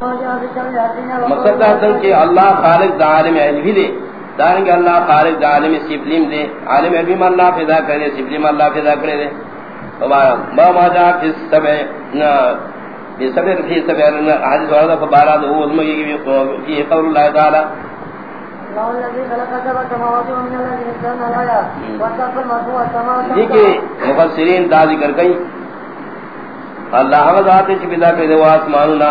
مقصد حاصل کہ اللہ خالق دا عالم علم بھی دے۔ دارنگے اللہ خالق دا عالم سفلیم دے۔ عالم علم اللہ فضا کرے سفلیم اللہ فضا کرے دے۔ ما ما جا فی السبع فی سبع فی سبع حدیث ورد فبارا دو علم کی قول اللہ تعالی۔ دیکھیں مفسرین دا ذکر گئی اللہ ذات چ پیدا کرے وہ آسماننا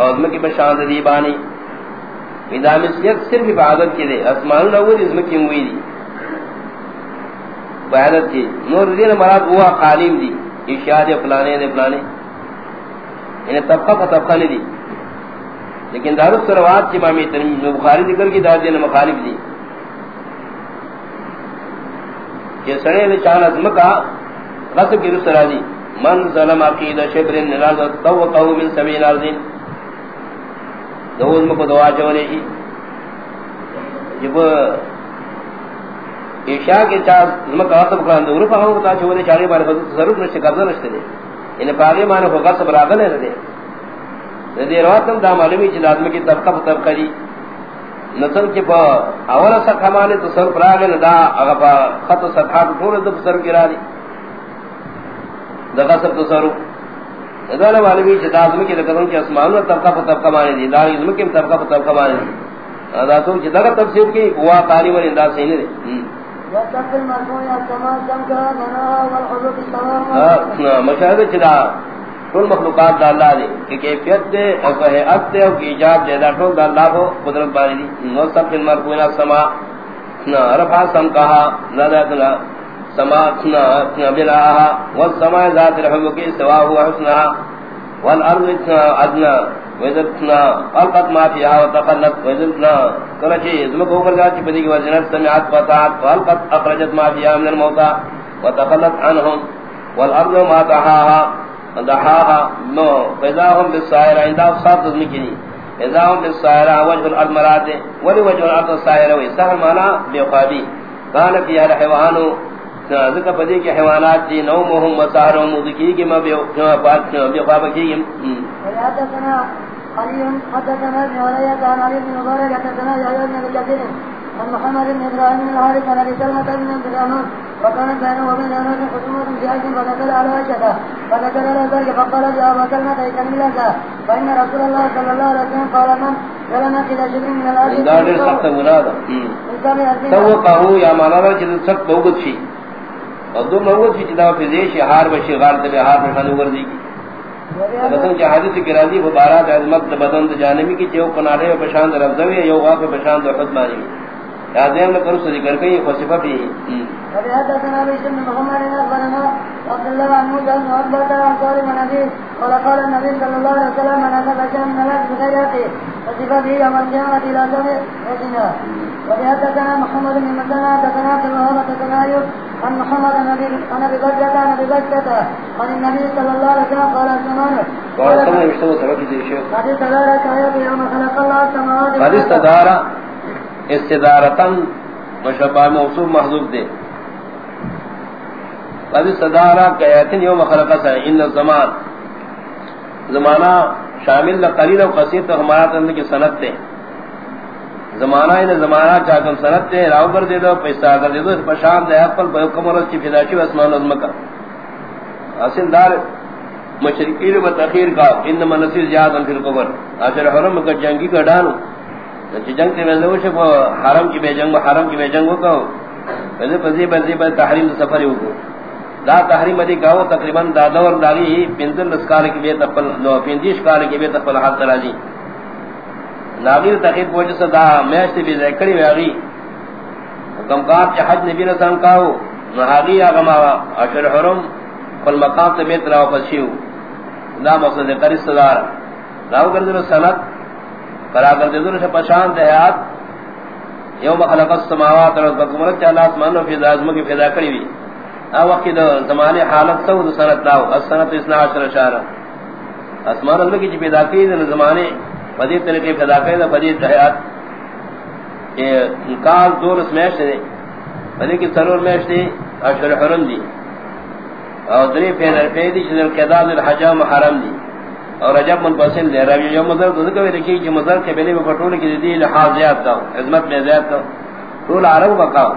اور میں کی بشان دی بانی۔ اذا مسیت صرف عبادت کی دے۔ آسمان اول اس میں ہوئی دی؟ عبادت کی۔ نور دین مراد ہوا خالیم دی۔ اشیاء دے فلانے دے فلانے۔ انہیں طبقہ کا طبقہ نہیں دی۔ لیکن دار السروات کی مامی ترمیم بخاری ذکر کی دار دین مخالف دی۔ کہ سڑے نے چاند ازمکا غصب کی رسرا دی من ظلم عقید شبر نراز توقعو من سبیل آردین دوز مکو دعا چولے کی۔ جب عشاء کے چاہ زمکا غصب کران دو رفا ہوں تا چولے چاہے بارے فضل ضرور نشتے، قبضہ نشتے دے۔ انہیں پاگے مانے کو غصب راگا دے۔ دے رواتم دا معلومی چیز آدمی کی طبقہ طبقہ دی نسل کی پا اولا سکھ ہمانے تو سر پراغے ندا اگا پا خط سکھا تو پورے دب سر گرا دی دغا سب تصرف ادانا معلومی چیز آدمی کی لکتن کی اسمانو طبقہ پا طبقہ مانے دی داری ازمی کی طبقہ پا طبقہ مانے دی ادا تو چیز دغا تفسیر کی ہوا قاری ور انداز سے نہیں سینے دی ہاں، مشاہدہ چیزا کل مخلوقات دا اللہ دے، کہ کیفیت دے اور حیعت دے اور ایجاب دے دا ٹھول دا اللہ کو قدرت باری دی۔ نو سب فی المرکونا سما۔ رفع سم کہا نادتنا سما بلاها والسماء ذات رحم کی سوا ہوا حسنها. والارض ادنا وذتنا قلقت ما فيها وتقلت وذتنا کرچی ذمک اوپر جاتی بدی کی وجنت سمعت وطاعت. قلقت اخرجت ما فيها من الموتى وتقلت عنهم. والارض ما تحاها دحاها. نو. فضاهم بالسائر عند افصاد ذنكني. فضاهم بالسائر وجه الارض مراد ولي وجه الارض السائر ويسهل مانا بيقابي. كان فيها الحيوان ذکر پدی کے حیوانات دی نومهم وسهرهم ذکی کی ما بيقاب کی۔ حدثنا علي حدثنا ابن ولية عن علي بن مبارك حدثنا يحيى بن عن محمد بن ابراهيم بن الحارث عن ابي سلمة بن عبد الرحمن وكانت بينه وبين انس خصومة في حج فنزل على وجهه فنزل على ذلك فقال يا ابا سلمة يكلم لك فان رسول الله صلى الله عليه وسلم قال من ولنا الى شبر من الارض دار سخت مراد توقعوا يا مانا جد سخت بوغت شي اور دو موت شي جدا ہار بشي غار تے ہار میں خانو وردی کی۔ بدن کے حدیث کی راضی عظمت بدن جانبی کی جو کنارے و بشان رضوی یو غاف بشان خود مانی یادیں میں کرو ذکر کئی خصفہ بھی ابي حدثنا بشر بن محمد اخبرنا عبد الله عن بن عقبة عن قال من ابي قال قال النبي صلى الله عليه وسلم من اتى بشر من الارض بغير حقه فصفى به يوم القيامة الى سبع وزنا. وابي حدثنا محمد بن مسلمة حدثنا عبد الوهاب حدثنا ايوب عن محمد عن ابي بكرة عن ابي بكرة عن النبي صلى الله عليه وسلم قال الزمان؟ قال كما يشتغل سبب ذي شيء حديث تدارك آيات يوم خلق الله السماوات حدیث تدارا استدارتن مشبہ موصول محذوب دے. حدیث تدارا کہتن یوم خلق سا ان الزمان. زمانہ شامل قلیل و قصیر تو ہمارا تند کی سنت دے زمانہ ان زمانہ چاکم سنت دے راو کر دے دو، پیسہ کر دے دو، پشان دے اپل کمر چی فداشی و اسمان عظمکا حاصل دار مشرقین و تخیر کا انما نصیر زیادن فی القبر۔ آخر حرم کا جنگی کا ڈانو جنگ تے میں وش حرم کی بے جنگ حرم کی بے جنگ کو پہلے پذی پذی پر تحریم سفر ہو دا تحریم دی گاو تقریباً دا دور داری پنزل اسکار کی بے تپل، نو پندیش کار کی بے تپل حق کرا جی ناغیر تقید پوچھ سے دا میشت بھی ذکری ویغی کم کار چا حج نبی رسان کاو نحاغی آغا اشر حرم فل مقام تے بیت راو پسیو. دا مقصد قرص دار راو کردر سنت کرا کر دے سے پہچان حیات. یوم خلق السماوات والارض کمرت چا اللہ اسمان و فضا ازم کی فضا کری بھی ا وقت دو زمانے حالت سود سنت لاو السنت 12 شهر اسمان ازم کی جی پیدا کی دے زمانے بدی طریقے پیدا کر دے بدی حیات کہ کال دور سمیش دے بدی کی سرور میش دے اشهر حرم دی۔ اور دری پیدر پیدی چدر قیداد الحجام حرم دی۔ اور رجب منفصل دے۔ ربی یوم مزر تو ذکر لکھی کہ مزر کے پہلے میں پٹول کی دی لحاظ زیاد کا عظمت میں زیاد کا طول عرب بقا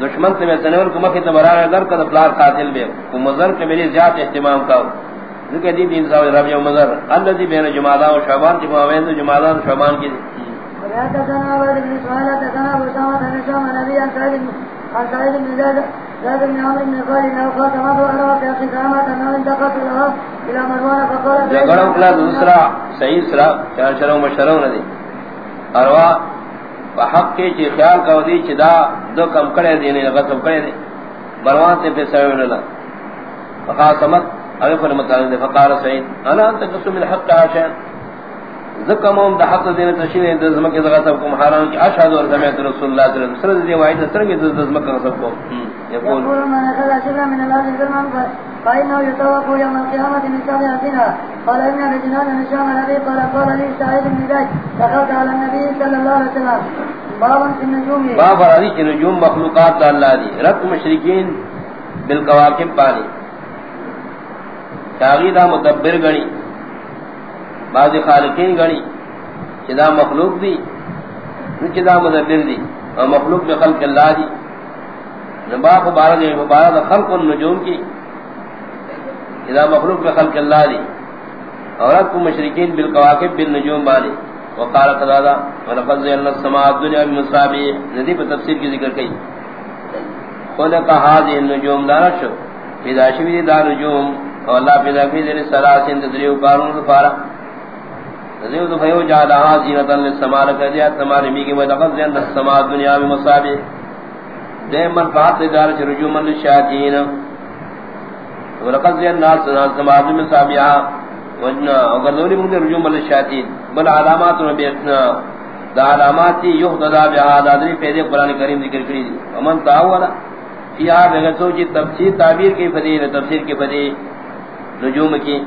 دشمن سے میں سنور کو مکہ تبرار اگر کا فلار قاتل بے۔ کو مزر کے میری زیاد اہتمام کا ذکر دی دین صاحب ربی یوم مزر الذي بین جمادہ و شعبان کی موین جمادہ و شعبان کی۔ جگڑوں کلا دوسرا صحیح سرا چار شرو مشرو ندی۔ اروا حق کے چی خیال کا ودی چی دا دو کم کڑے دینے لگا کم کڑے دی مروان سے پھر سوئے للا فقاسمت اوی پر مطالب دے فقار سعید انا انت قسم من حق عاشان زکمون دا حق دین تشین دا زمک زغا سب کو محرام کی اشهد اور سمعت رسول اللہ صلی اللہ علیہ وسلم. دی واحد سرنگ دا زمک سب کو يقول من اخذ شبرا من الله ظلما فانه يتوق يوم القيامه من سابعتنا قال ان رجلان من شام النبي قال قال لي سعيد بن زيد دخلت على النبي صلى الله عليه وسلم. باب في النجوم. باب راضی کہ نجوم مخلوقات دا اللہ دی. رد مشرکین بالکواکب پانی چاغیدہ مدبر گنی بعض خالقین گنی چدا مخلوق دی چدا مدبر دی. اور مخلوق میں خلق اللہ دی. نبا مبارد مبارد خلق النجوم کی چدا مخلوق میں خلق اللہ دی. اور اب کو مشرکین بالقواقب بالنجوم بانی وقال قدادا ولقد زینا السماء الدنيا بمصابيح ندی پر تفسیر کی ذکر کی خلق هذه النجوم دارش پیدا شوی دار نجوم. اور اللہ پیدا کی ذری سلاسین تدریو کارون دفارا ذیو تو فیو جعلها زینتا للسماء لکدیا تمہاری میگی ولقد زینا السماء الدنيا بمصابيح دے منفعات منفعت دار رجوما للشیاطین ولقد زینا السماء بمصابيح وجنا اگر دوری مجھے رجوع مل الشیاطین بل علامات و بیتنا دا علامات یحتدا بها دادری پیدے قرآن کریم ذکر کری دی. ومن تعاولا. فی آب اگر سوچی جی تفسیر تعبیر کی فدی تفسیر کی فدی نجوم کی.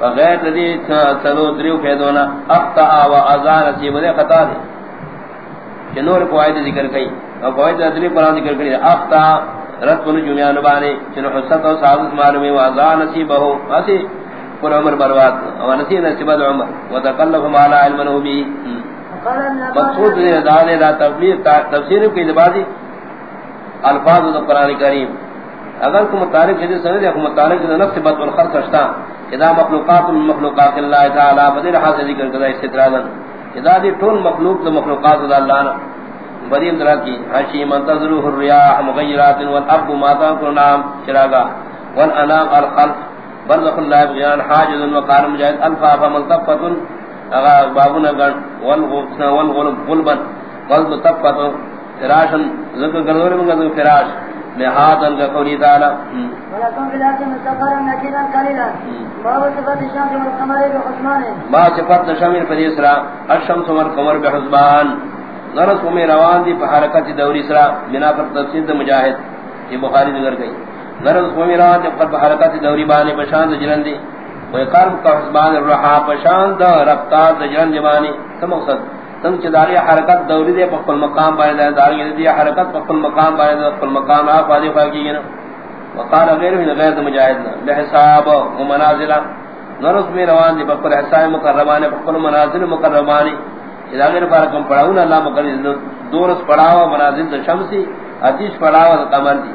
وغیر لدی سلو دریو پیدونا اخطا و ازان سی بدے خطا دی. چنور قواعد ذکر کئی اور قواعد دری قرآن ذکر کری اخطا رد کو نجومیان بانے چنو حسط و سعادت معلومی و ازان سی بہو اسی پر عمر برباد. و نسی نسبت عمر. و تکلف مالا علم نبی مقصود نے دانے دا تفسیر کی لبادی الفاظ دا قرآن کریم. اگر کو متعلق ہے سمجھ ہے کو متعلق ہے نفس بات والخلق اشتا اذا مخلوقات من مخلوقات اللہ تعالی بدر حاصل ذکر کرتا استدرالا اذا دی طول مخلوق دا مخلوقات دا اللہ نا بدیم درہ کی حشی منتظروح الریاح مغیرات والاب ما ماتا کرنام چراغا۔ والانام الخلق، برزخ اللہ بیان حاجز وقال مجاہد الفا فملتفت اغا بابنا گن والغلب غلبا والمتفت فراشا ذکر کردوری منگا ذکر فراش۔ لحاظا قولی تعالی في الأرض مستقرا نكينا قليلا. باب صفات الشمس والقمر بحسمان ما صفات شمیر فدیسرا الشمس والقمر بحسبان. نرس میں روان دی حرکت دوری سرا. بنا پر تفسیر مجاہد یہ بخاری ذکر گئی غرض قومیران جب قرب حرکت دوری بانی پشاند جلن دی ویقارب کا حسبان الرحا. پشاند رفتار جلن جبانی سمقصد سنگ چداری حرکت دوری دے پخل مقام باید داری یعنی دی حرکت پخل مقام باید پخل مقام آپ وادی خواہی گینا وقال غیر من غیر مجاہدنا بحساب و منازلہ. نرس میں روان دی پخل حساب مقربانی پخل منازل مقربانی. اذا غیر پارکم پڑھاؤن اللہ مقرد دورس پڑھاوا منازل دا شمسی اتیش پڑھاوا دا قمر دی.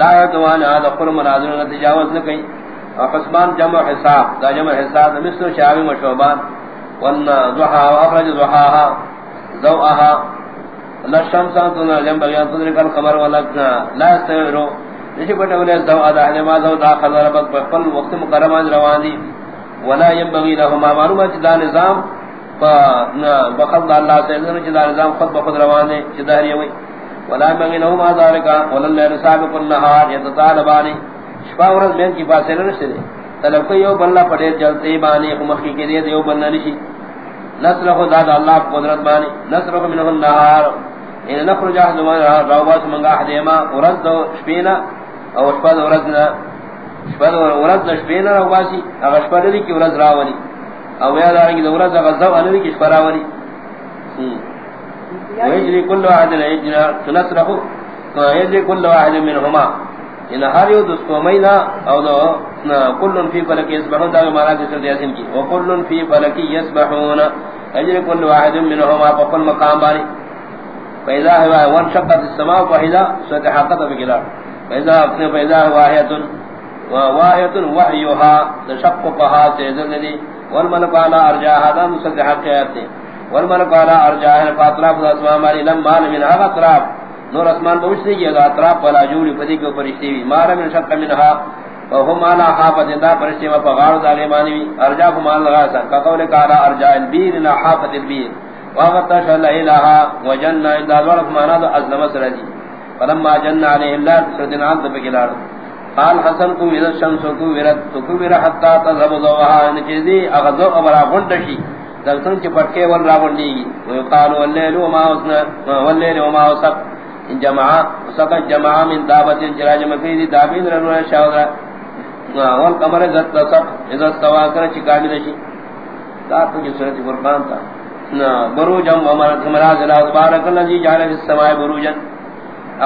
لا يدوان هذا قر مناظر تجاوز نہ کہیں حسبان جمع حساب. دا جمع حساب مثل شعبی مشوبان وان ضحا واخرج ضحاها ضوءها لا الشمس تنا جنب بيان تدرك القمر ولا لا يستمر نشي بٹا ولا ضوء دا ما ضوء داخل ربك بقل وقت مقرمان روان دي ولا ينبغي لهما معلومات دا نظام بخل اللہ سے نظام خود بخود روان ہے چداری ہوئی ولا بغينهما ذلك ولا الليل سابق النهار يتطالبان شفا ورز بین کی فاصلہ نشتے طلب کو یو بلہ پڑے جلتے بانی مخی کے دے یو بلہ نشی. نصر خدا دا اللہ قدرت بانی. نصر خود منه النهار ان نخرج احد ما روات من احد ما ورد شبینا او شفاد ورزنا شفاد ورزنا شبینا رواسي اگر شفاد دی کی ورز راولی او یا دارنگی دا ورز غزو انوی کی شفا راولی ويجري كل واحد يجري تنصره ويجري كل واحد منهما ان هر يو دسو مينا او دو کل فی فلک یسبحون دا مانا کی سورۃ یاسین کی۔ وکل فی فلک یسبحون اجر کل واحد منهما فقل مقام بانی۔ فیضا فاذا هو وانشقت السماء فاذا ستحقت بكلا فاذا اپنے فاذا واحد وواحد وحيها تشققها سيذلني والملك على ارجاها هذا مصدح حقيات والملك على ارجاها فاطراف الاسماء مالي لما من هذا اطراف نور اسمان بوش نہیں کیا اطراف والا جوڑی فدی کے اوپر اشتی ہوئی۔ مارا من شق منها وهم على حافظ دا پرشتی ما فغار دا غیمانی ارجا فمان لغا سا قول کارا ارجا البیر لا حافظ البیر وغطا شاء الله الها وجنة عند الورق مانا دا ازلم سردی فلما جنة عليه الله سردن عبد بكلار قال حسن کو اذا الشمس کو ورد کو ور حتا تذهب ضوها ان یعنی چیزی اغذو ابرا غندشی دلتن چ پٹکے ور راغندی وقال والليل وما وسنا والليل وما وسق. ان وسق جمع من دابت جراج مفيد دابين رنوا شاورا وال قمر ذات تصق اذا استوى کر چ کامل شی تا تو جی کی سورۃ فرقان تا۔ بروجم امرت منازل بارک الذی جی جعل فی السماء بروجا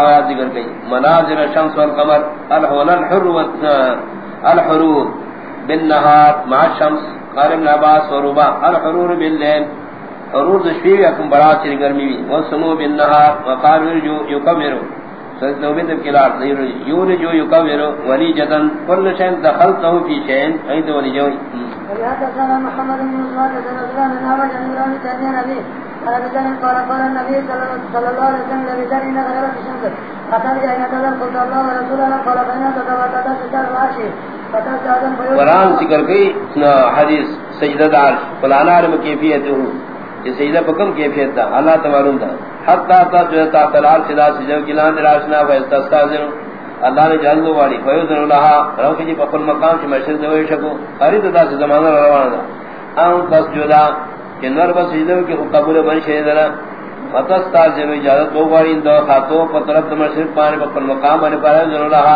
آیات ذکر کئی۔ منازل الشمس والقمر، الحول الحر الحرور بالنهار مع الشمس۔ قال ابن عباس وربا الحرور بالليل حرور دشوی اکم برا چر گرمی وی۔ والسمو بالنهار وقال يرجو يكبر سنو بنت کلار يرجو يكبر ولي جدن شيء دخلته في شيء ايت ولي جوي وحدثنا محمد بن قال قال قال النبي صلى الله عليه وسلم ان الشمس الله قال العرش. قرآن ذکر گئی حدیث سجدہ دار فلانا علم کیفیت ہوں یہ سجدہ پکم کیفیت تھا اللہ تمارون تھا۔ حتی تا جو تحت العرش دا سجدہ کلان دراشنا فیستستازن اللہ نے جان دو والی فیوزن اللہ روکی جی پکل مقام چی مشرد ہوئی شکو. قرید دا زمانہ روانا دا. ان تسجدہ کہ نر بس جی سجدہ کی قبول بن شے شہدنا فتستازن اجازت جی دو والی دو خاتو پترب دا مشرد پانے پکل مقام بنی فیوزن اللہ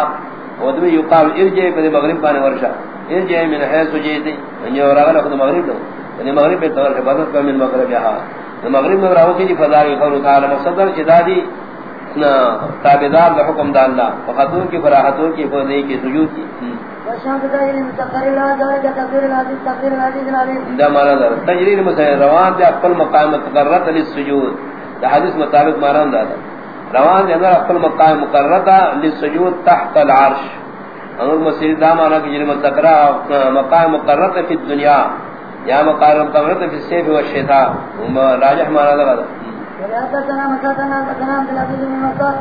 ودوی یقال ارجع کدی مغرب پانے ورشا. ارجع من حيث جئت ان يراغل خود مغرب دو. یعنی مغرب پہ طور بدل کا من مغرب یہاں مغرب میں راو کی فضائل قول تعالی مقصد جدادی تابعدار حکم دا اللہ فقطوں کی فراحتوں کی فضائی کی سجود کی۔ دا مانا دا تجریر مسئل روان دے اقل مقام متقررت للسجود۔ دا حدیث مطابق مانا دا دا۔ روان دے اندر اقل مقام مقررتا للسجود تحت العرش۔ انہوں مسئل دا مانا کہ جنہی مقام مقررتا فی الدنیا۔ یا مقام مقررتا فی السیف والشیطا راجح مانا دا دا حدثنا مساتنا حدثنا عبد العزيز بن مسعود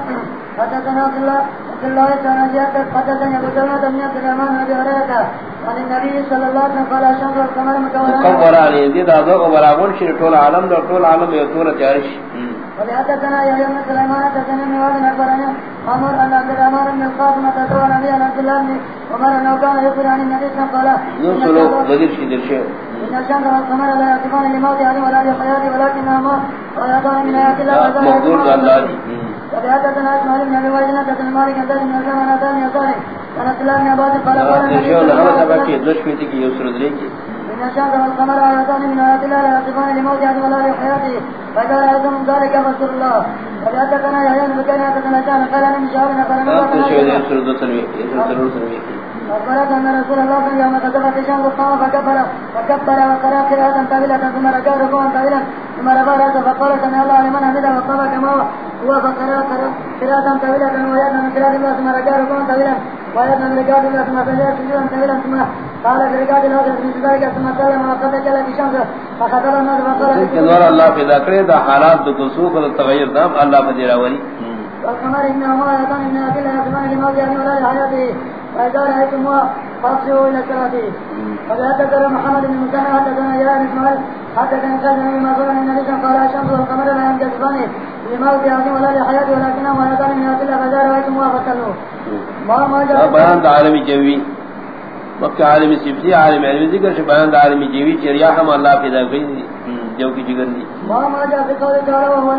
حدثنا عبد الله عبد الله بن زياد حدثنا ابو سلمة بن عبد الرحمن بن ابي هريره عن النبي صلى الله عليه وسلم قال الشمس والقمر متوران متوران يزيد هذا وبراغون شيء طول عالم ده طول عالم يطول جارش ولحدثنا يحيى بن سليمان حدثنا ابن وهب اخبرنا عمر ان عبد الرحمن بن القاسم اتى النبي عن عبد الله بن عمر انه كان يخبر عن النبي صلى الله عليه وسلم قال نصلوا بدر شيء درشه ان الشمس والقمر لا يعتبران لموت احد ولا لحياته ولكنهما آياتان من آيات الله مقدور الله. وبحدثنا اسماعيل بن ابي وائل حدثنا مالك عن ذلك من زمان اتاني يصالح عبد الله بن عباس قال قال النبي صلى الله عليه وسلم دشمتي کی یسر دریکی ان الشمس والقمر آياتان من آيات الله لا يعتبران لموت احد ولا لحياته فإذا رأيتم ذلك فاذكروا الله. وبحدثنا يحيى بن بكير حدثنا كان قال من شهر أخبرت أن رسول الله صلى الله عليه وسلم كتبت الشمس قام فكبر وكبر وقرأ قراءة طويلة ثم ركع ركوعا طويلا ثم رفع رأسه فقال سمع الله لمن حمده وقام كما هو. فقرأ قراءة طويلة ويأتى من قراءة الله ثم ركع ركوعا طويلا ويأتى من ركعة الله ثم سجد سجودا طويلا ثم قال في ركعة الله ثم ذلك ثم سلم وقد جلت الشمس فخطب الناس فقال نور الله في ذكر ذا حالات بكسوف والتغير دام الله فدير ولي والقمر إنهما آياتان من آيات الله يحسبان لموت يعني ولا لحياته فإذا رأيتموها فاقسوا إلى الصلاة. وبحدثنا محمد بن مسلم حدثنا جاء بن اسماعيل حدثنا قال من المغفور أن النبي قال الشمس والقمر لا ينكسفان لموت يعني ولا لحياته ولكنهما آياتان من الله فإذا رأيتموها فاقسوا ما ما جاء بیان عالمی جوی وقت عالمی صفتی عالمی علمی ذکر سے بیان عالمی جوی چریاح ہم اللہ پیدا کری جو کی جگر دی. ما ما في قول تعالى وهو